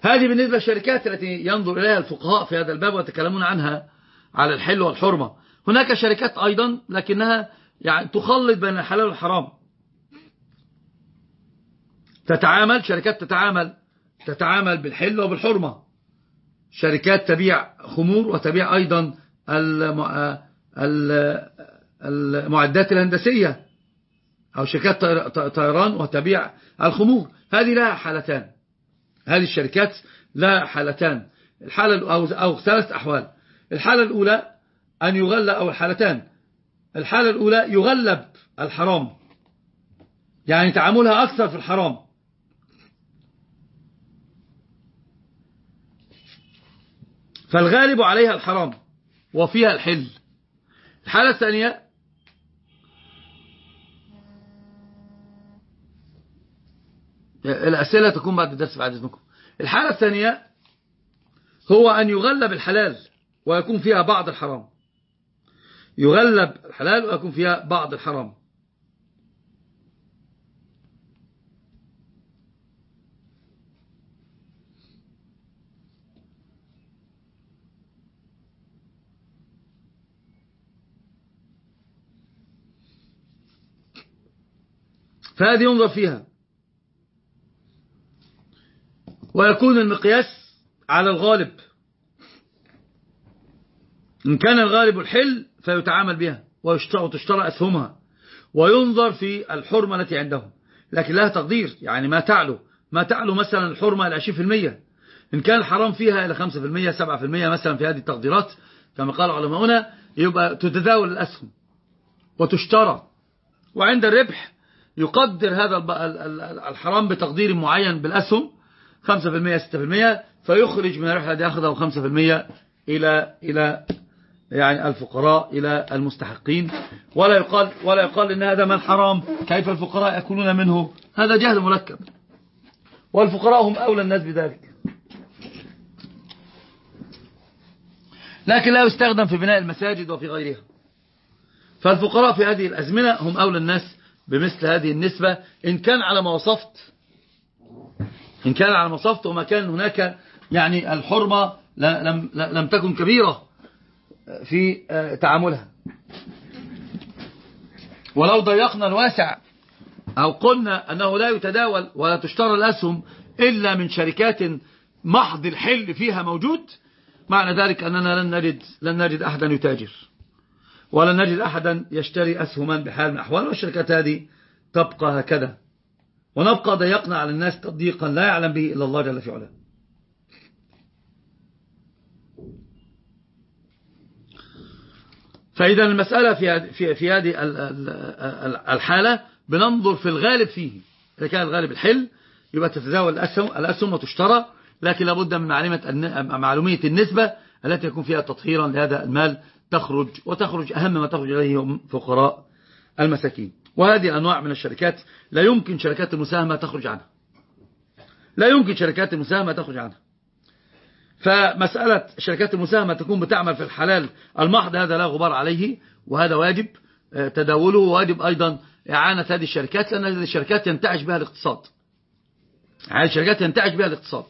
هذه بالنسبة للشركات التي ينظر إليها الفقهاء في هذا الباب ويتكلمون عنها. على الحل والحرمة. هناك شركات أيضا لكنها يعني تخلط بين الحلال والحرام. تتعامل شركات تتعامل تتعامل بالحل وبالحرمة. شركات تبيع خمور وتبيع أيضا المعدات الهندسية أو شركات طيران وتبيع الخمور. هذه لها حالتان. هذه الشركات لها حالتان. الحالة أو, ثلاث أحوال. الحالة الأولى أن يغلب أو الحالتان. الحالة الأولى يغلب الحرام. يعني تعاملها أكثر في الحرام. فالغالب عليها الحرام وفيها الحل. الحالة الثانية الأسئلة تكون بعد الدرس بعد إذنكم. الحالة الثانية هو أن يغلب الحلال. ويكون فيها بعض الحرام. يغلب الحلال ويكون فيها بعض الحرام. فهذه ينظر فيها. ويكون المقياس على الغالب. إن كان الغالب الحل فيتعامل بها وتشترى أسهمها وينظر في الحرمة التي عندهم. لكن لها تقدير يعني ما تعلو. ما تعلو مثلا الحرمة إلى 20% إن كان الحرام فيها إلى 5% 7% مثلا في هذه التقديرات كما قال علماؤنا يبقى تتداول الأسهم وتشترى. وعند الربح يقدر هذا الحرام بتقدير معين بالأسهم 5% 6% فيخرج من الربح الذي يأخذه 5% إلى إلى يعني الفقراء إلى المستحقين. ولا يقال ولا يقال إن هذا من حرام. كيف الفقراء يأكلون منه؟ هذا جهل مركب. والفقراء هم أولى الناس بذلك. لكن لا يستخدم في بناء المساجد وفي غيرها. فالفقراء في هذه الأزمنة هم أولى الناس بمثل هذه النسبة. إن كان على ما وصفت إن كان على ما وصفت وما كان هناك يعني الحرمة لم, لم تكن كبيرة في تعاملها. ولو ضيقنا الواسع أو قلنا أنه لا يتداول ولا تشترى الأسهم إلا من شركات محض الحل فيها موجود معنى ذلك أننا لن نجد, لن نجد أحدا يتاجر. ولا نجد أحدا يشتري أسهما بحال من الأحوال والشركات هذه تبقى هكذا. ونبقى ضيقنا على الناس تضييقا لا يعلم به إلا الله جل في علاه. فإذا المسألة في في هذه الحالة بننظر في الغالب فيه. إذا كان الغالب الحل يبقى تتداول الأسهم الأسهم وتشترى لكن لابد من معلومة معلومية النسبة التي يكون فيها تطهيرا لهذا المال تخرج وتخرج أهم ما تخرج إليه هم فقراء المساكين. وهذه الأنواع من الشركات لا يمكن شركات المساهمة تخرج عنها. لا يمكن شركات المساهمة تخرج عنها. فمسألة شركات المساهمة تكون بتعمل في الحلال المحض هذا لا غبار عليه وهذا واجب. آه، تداوله وواجب أيضا إعانة هذه الشركات لأن هذه الشركات ينتعش بها الاقتصاد. هذه الشركات ينتعش بها الاقتصاد.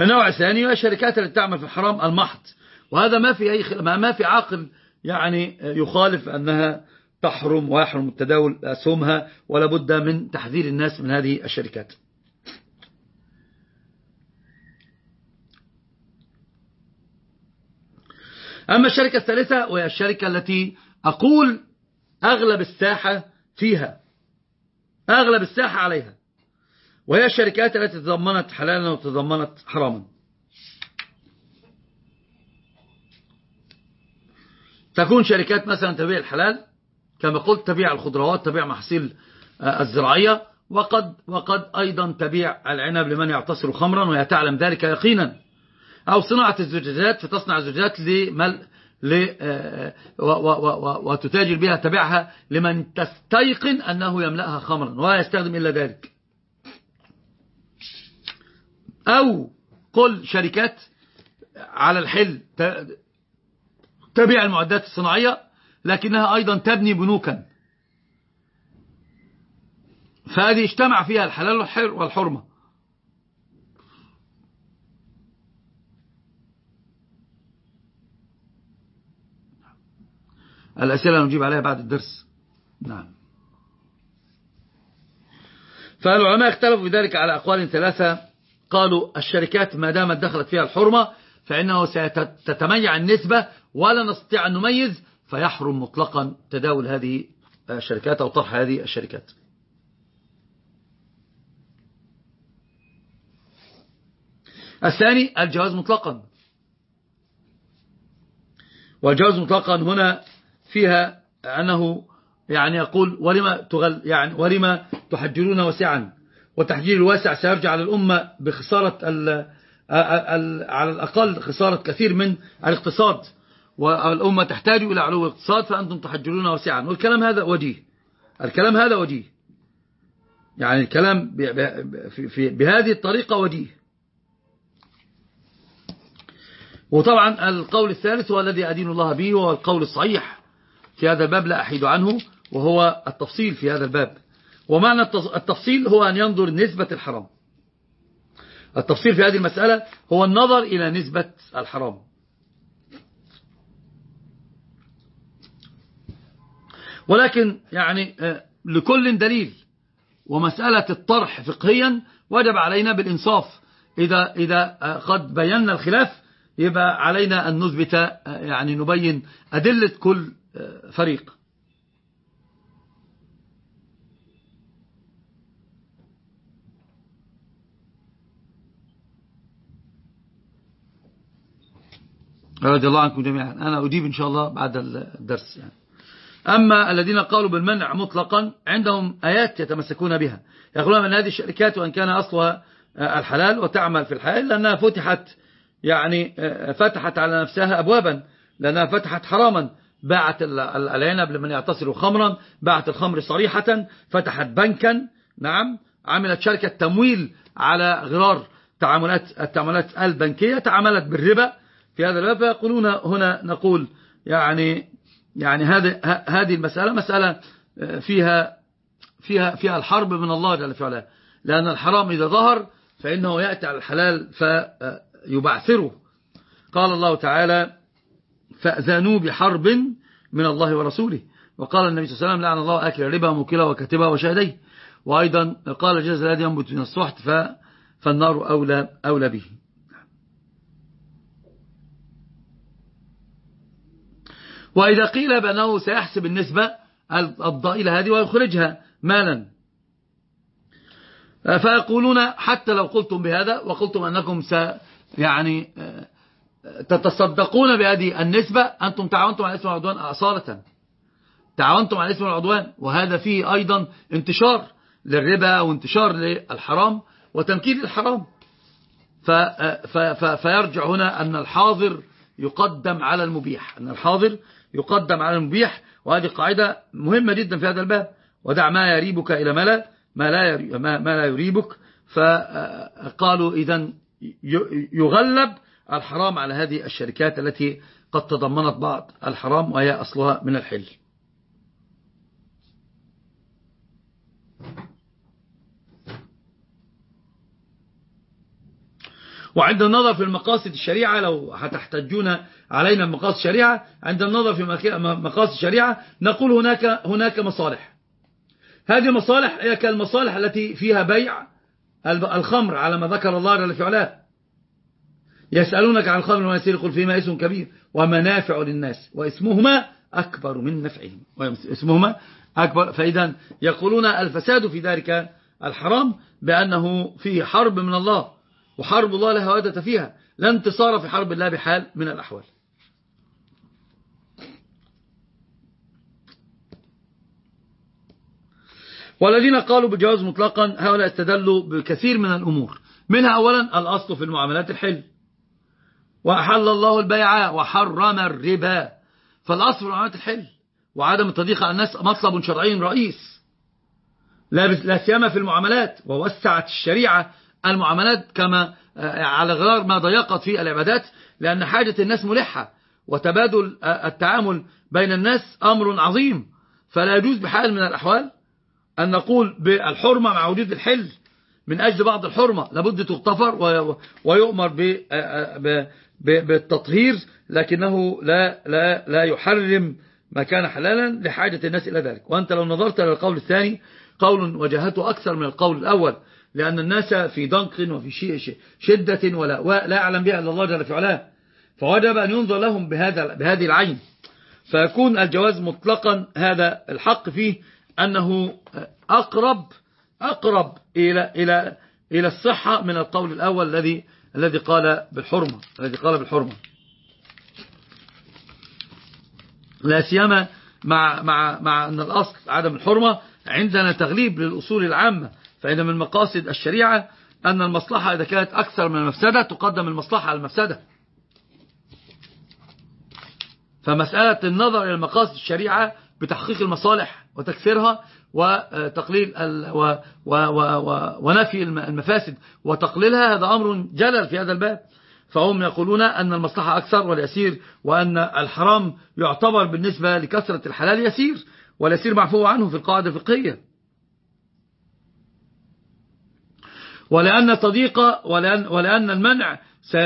النوع الثاني هو الشركات التي تعمل في الحرام المحض. وهذا ما في أي خل... ما في عاقل يعني يخالف أنها تحرم ويحرم التداول أسهمها ولا بد من تحذير الناس من هذه الشركات. أما الشركة الثالثة وهي الشركة التي أقول أغلب الساحة فيها. أغلب الساحة عليها. وهي الشركات التي تضمنت حلالا وتضمنت حراما. تكون شركات مثلا تبيع الحلال كما قلت تبيع الخضروات تبيع محاصيل آه، الزراعية وقد, وقد أيضا تبيع العنب لمن يعتصر خمرا ويتعلم ذلك يقينا. أو صناعة الزجاجات فتصنع الزجاجات لمل آه، وتتاجر بها تبيعها لمن تستيقن أنه يملأها خمرا ولا يستخدم إلا ذلك. أو قل شركات على الحل تبيع المعدات الصناعية لكنها أيضا تبني بنوكا. فهذه اجتمع فيها الحلال والحرمة. الأسئلة نجيب عليها بعد الدرس. نعم. فالعلماء اختلفوا في ذلك على أقوال ثلاثة. قالوا الشركات ما دامت دخلت فيها الحرمة فإنه ستتميع النسبة ولا نستطيع أن نميز فيحرم مطلقا تداول هذه الشركات أو طرح هذه الشركات. الثاني الجواز مطلقا. والجواز مطلقا هنا فيها أنه يعني يقول ولما تغل يعني ولما تحجرون واسعا وتحجير الواسع سيرجع على الأمة بخسارة على الأقل خسارة كثير من الاقتصاد. والأمة تحتاج إلى علو الاقتصاد فأنتم تحجرون واسعا والكلام هذا وجيه. الكلام هذا وجيه. يعني الكلام بهذه الطريقة وجيه. وطبعا القول الثالث هو الذي أدين الله به وهو القول الصحيح. في هذا الباب لا أحيد عنه وهو التفصيل في هذا الباب. ومعنى التفصيل هو أن ينظر نسبة الحرام. التفصيل في هذه المسألة هو النظر إلى نسبة الحرام. ولكن يعني آه، لكل دليل ومسألة الطرح فقهيا وجب علينا بالإنصاف. إذا, إذا آه، قد بينا الخلاف يبقى علينا أن نثبت آه، يعني نبين أدلة كل فريق. رضي الله عنكم جميعا. أنا أجيب إن شاء الله بعد الدرس يعني. أما الذين قالوا بالمنع مطلقا عندهم آيات يتمسكون بها. يقولون من هذه الشركات وأن كان أصلها الحلال وتعمل في الحلال لأنها فتحت يعني فتحت على نفسها أبوابا لأنها فتحت حراما. باعت العنب لمن يعتصر خمرا باعت الخمر صريحة فتحت بنكا نعم عملت شركة تمويل على غرار تعاملات التعاملات البنكية تعاملت بالربا في هذا الباب. فيقولون هنا نقول يعني يعني هذه هذه المسألة مسألة آه، فيها فيها فيها الحرب من الله جل وعلا. لأن الحرام إذا ظهر فإنه يأتي على الحلال فيبعثره. قال الله تعالى فأذنوا بحرب من الله ورسوله. وقال النبي صلى الله عليه وسلم لعن الله أكل الربا ومكله وكتبه وشهديه وأيضا قال جزء الذي ينبت من الصحت فالنار أولى, أولى به. وإذا قيل بأنه سيحسب النسبة الضائلة هذه ويخرجها مالا. فيقولون حتى لو قلتم بهذا وقلتم أنكم س يعني تتصدقون بهذه النسبة؟ أنتم تعاونتم على اسم العدوان أصالة. تعاونتم على اسم العدوان وهذا فيه أيضا انتشار للربا وانتشار للحرام وتمكين الحرام. فيرجع هنا أن الحاضر يقدم على المبيح. أن الحاضر يقدم على المبيح وهذه قاعدة مهمة جدا في هذا الباب. ودع ما يريبك إلى ما لا ما لا, ما لا يريبك. فقالوا إذا يغلب الحرام على هذه الشركات التي قد تضمنت بعض الحرام وهي أصلها من الحل. وعند النظر في المقاصد الشريعة لو هتحتجون علينا مقاصد الشريعة عند النظر في مقاصد الشريعة نقول هناك هناك مصالح. هذه المصالح هي كالمصالح التي فيها بيع الخمر على ما ذكر الله جل في علاه يسألونك عن الخمر والميسير قل فيما اسم كبير ومنافع للناس واسمهما أكبر من نفعهم اسمهما أكبر. فإذا يقولون الفساد في ذلك الحرام بأنه فيه حرب من الله وحرب الله لا هوادة فيها لا انتصار في حرب الله بحال من الأحوال. والذين قالوا بالجواز مطلقا هؤلاء استدلوا بكثير من الأمور منها أولا الأصل في المعاملات الحل. وأحل الله البيع وحرم الربا. فالأصل المعاملات الحل وعدم التضييق على الناس مطلب شرعي رئيس. لا سيما في المعاملات ووسعت الشريعة المعاملات كما آه، على غرار ما ضيقت في العبادات لأن حاجة الناس ملحة وتبادل آه، التعامل بين الناس أمر عظيم. فلا يجوز بحال من الأحوال أن نقول بالحرمة مع وجود الحل. من أجل بعض الحرمة لابد تغتفر ويؤمر بالتطهير لكنه لا, لا, لا يحرم ما كان حلالا لحاجة الناس إلى ذلك. وأنت لو نظرت إلى القول الثاني قول وجهته أكثر من القول الأول لأن الناس في ضنك وفي شدة ولا لا يعلم بها إلا الله جل في علاه. فوجب أن ينظر لهم بهذا بهذه العين. فيكون الجواز مطلقا هذا الحق فيه أنه أقرب أقرب إلى إلى إلى الصحة من القول الأول الذي الذي قال بالحرمة الذي قال بالحرمة. لا سيما مع مع مع أن الأصل عدم الحرمة عندنا تغليب للأصول العامة فإن من مقاصد الشريعة أن المصلحة إذا كانت أكثر من المفسدة تقدم المصلحة على المفسدة. فمسألة النظر إلى مقاصد الشريعة بتحقيق المصالح وتكثيرها وتقليل و و و ونفي المفاسد. وتقليلها هذا أمر جلل في هذا الباب. فهم يقولون أن المصلحة أكثر واليسير وأن الحرام يعتبر بالنسبة لكثرة الحلال يسير واليسير معفو عنه في القاعدة الفقهية. ولأن التضييق ولأن, ولأن المنع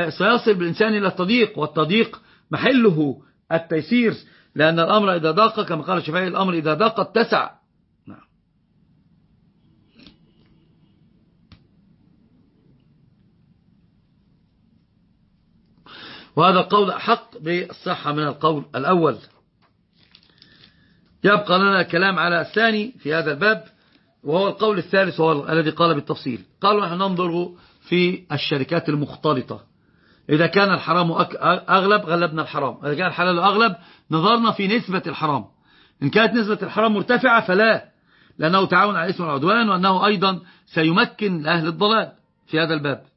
سيصل بالإنسان إلى التضييق والتضييق محله التيسير لأن الأمر إذا ضاق كما قال الشافعي الأمر إذا ضاق اتسع نعم وهذا القول أحق بالصحة من القول الأول. يبقى لنا كلام على الثاني في هذا الباب وهو القول الثالث وهو الذي قال بالتفصيل. قالوا نحن ننظر في الشركات المختلطة. إذا كان الحرام أغلب غلبنا الحرام. إذا كان الحلال أغلب نظرنا في نسبة الحرام. إن كانت نسبة الحرام مرتفعة فلا. لأنه تعاون على اسم العدوان وأنه أيضا سيمكن أهل الضلال في هذا الباب.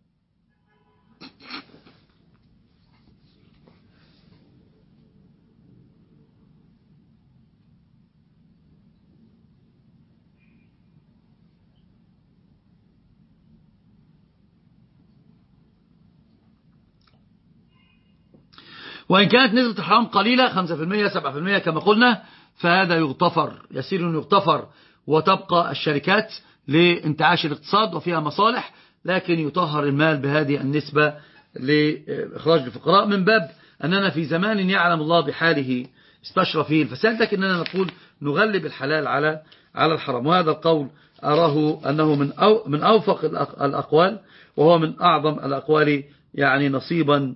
وإن كانت نسبة الحرام قليلة 5% 7% كما قلنا فهذا يغتفر يسير يغتفر وتبقى الشركات لانتعاش الاقتصاد وفيها مصالح لكن يطهر المال بهذه النسبة لإخراج الفقراء. من باب أننا في زمان يعلم الله بحاله استشرى فيه الفساد لكننا نقول نغلب الحلال على على الحرام. وهذا القول أراه أنه من أو من أوفق الأقوال وهو من أعظم الأقوال يعني نصيبا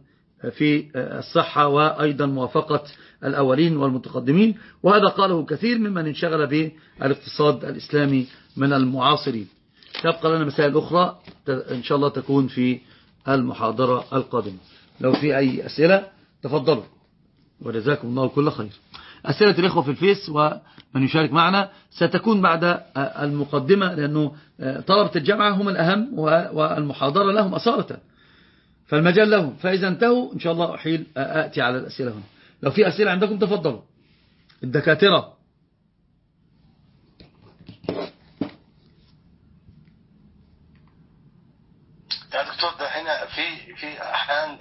في الصحة وأيضا موافقة الأولين والمتقدمين وهذا قاله كثير ممن انشغل بالاقتصاد الإسلامي من المعاصرين. تبقى لنا مسائل أخرى إن شاء الله تكون في المحاضرة القادمة. لو في أي أسئلة تفضلوا. وجزاكم الله كل خير. أسئلة الإخوة في الفيس ومن يشارك معنا ستكون بعد المقدمة لأنه طلبة الجامعة هم الأهم والمحاضرة لهم أصالة. فالمجال لهم. فإذا انتهوا إن شاء الله أحيل أأتي على الأسئلة هنا. لو في أسئلة عندكم تفضلوا. الدكاترة. يا دكتور هنا في في أحيان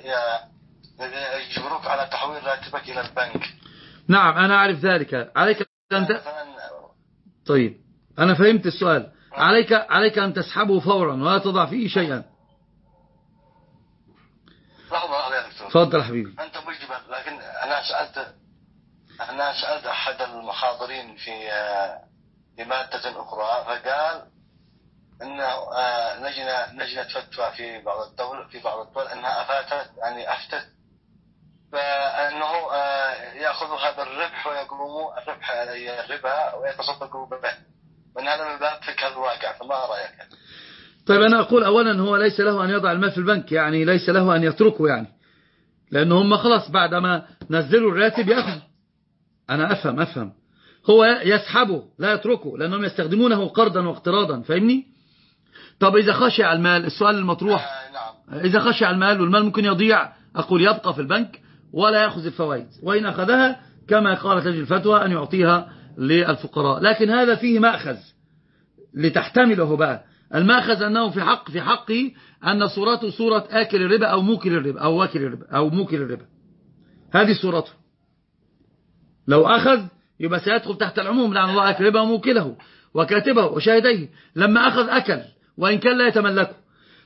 يجبروك على تحويل راتبك إلى البنك. نعم أنا أعرف ذلك. عليك أن طيب أنا فهمت السؤال. عليك عليك أن تسحبه فورا ولا تضع فيه شيئا لحظة يا دكتور تفضل حبيبي. أنت مجبر لكن أنا سألت أنا سألت أحد المحاضرين في في مادة أخرى فقال أنه آه، لجنة لجنة فتوى في بعض الدول في بعض الدول أنها أفاتت يعني أفتت فانه آه، يأخذ هذا الربح ويقوم الربح الربا ويتصدقوا به. من هذا من باب فكر الواقع فما رأيك؟ طيب أنا أقول أولا هو ليس له أن يضع المال في البنك يعني ليس له أن يتركه يعني. لأن هم خلاص بعدما نزلوا الراتب يأخذ أنا أفهم أفهم. هو يسحبه لا يتركه لأنهم يستخدمونه قرضا واقتراضا فاهمني؟ طب إذا خشع المال السؤال المطروح. آه نعم. إذا خشع المال والمال ممكن يضيع أقول يبقى في البنك ولا يأخذ الفوائد. وإن أخذها كما قالت لجل الفتوى أن يعطيها للفقراء. لكن هذا فيه مأخذ لتحتمله بقى. المأخذ أنه في حق في حقه أن صورته صورة آكل الربا أو موكل الربا أو واكل الربا أو موكل الربا. هذه صورته. لو أخذ يبقى سيدخل تحت العموم لأن الله أكل ربا وموكله وكاتبه وشاهديه. لما أخذ أكل وإن كان لا يتملكه.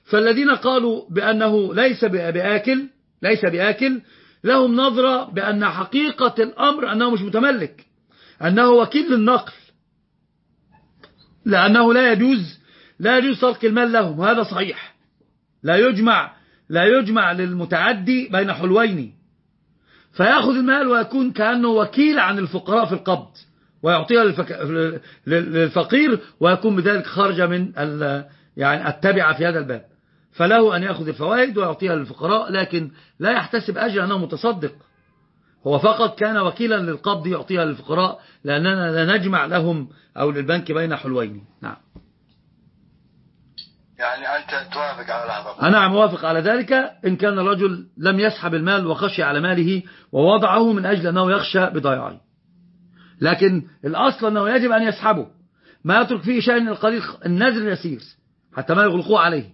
فالذين قالوا بأنه ليس بآكل ليس بآكل لهم نظرة بأن حقيقة الأمر أنه مش متملك. أنه وكيل للنقل. لأنه لا يجوز لا يجوز ترك المال لهم وهذا صحيح. لا يجمع لا يجمع للمتعدي بين حلوين. فيأخذ المال ويكون كأنه وكيل عن الفقراء في القبض ويعطيها للفقير ويكون بذلك خارج من يعني التبعة في هذا الباب. فله أن يأخذ الفوائد ويعطيها للفقراء لكن لا يحتسب أجر أنه متصدق. هو فقط كان وكيلا للقبض يعطيها للفقراء لأننا لا نجمع لهم أو للبنك بين حلوين. نعم. يعني أنت توافق على هذا أنا موافق على ذلك. إن كان الرجل لم يسحب المال وخشي على ماله ووضعه من أجل أنه يخشى بضياعه. لكن الأصل أنه يجب أن يسحبه. ما يترك فيه شيء القليل النازل يسير حتى ما يغلقوه عليه.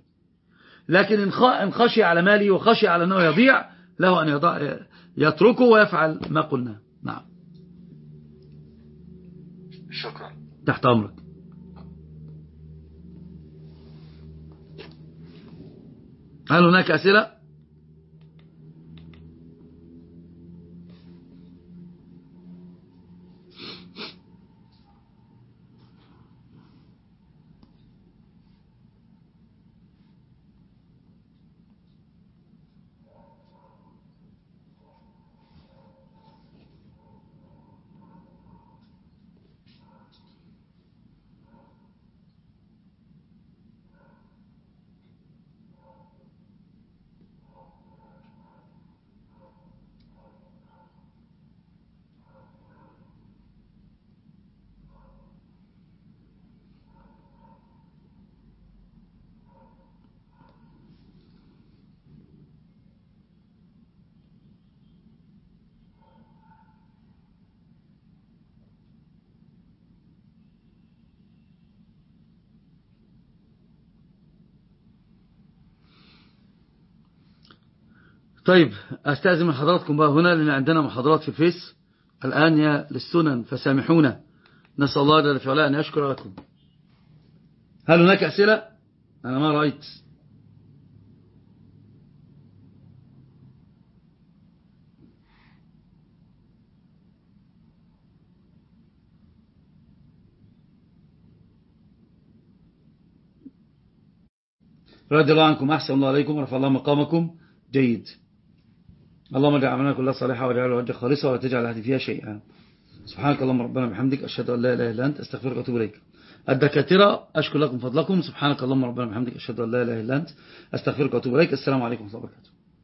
لكن إن خشي على ماله وخشي على أنه يضيع له أن يضع يتركه ويفعل ما قلنا. نعم. شكرا. تحت أمرك. هل هناك أسئلة؟ طيب أستاذن من حضراتكم بقى. هنا لأن عندنا محاضرات في الفيس الآن يا للسنن فسامحونا. نسأل الله جل في أن يشكر لكم. هل هناك أسئلة؟ أنا ما رأيت. رضي الله عنكم. أحسن الله عليكم. ورفع الله مقامكم. جيد. اللهم اجعل عملنا كلها صالحة واجعل وجه خالصة ولا تجعل هذه فيها شيئا. سبحانك اللهم ربنا بحمدك أشهد أن لا إله إلا أنت أستغفرك وأتوب إليك. الدكاترة أشكر لكم فضلكم. سبحانك اللهم ربنا بحمدك أشهد أن لا إله إلا أنت أستغفرك وأتوب إليك. السلام عليكم ورحمة الله وبركاته.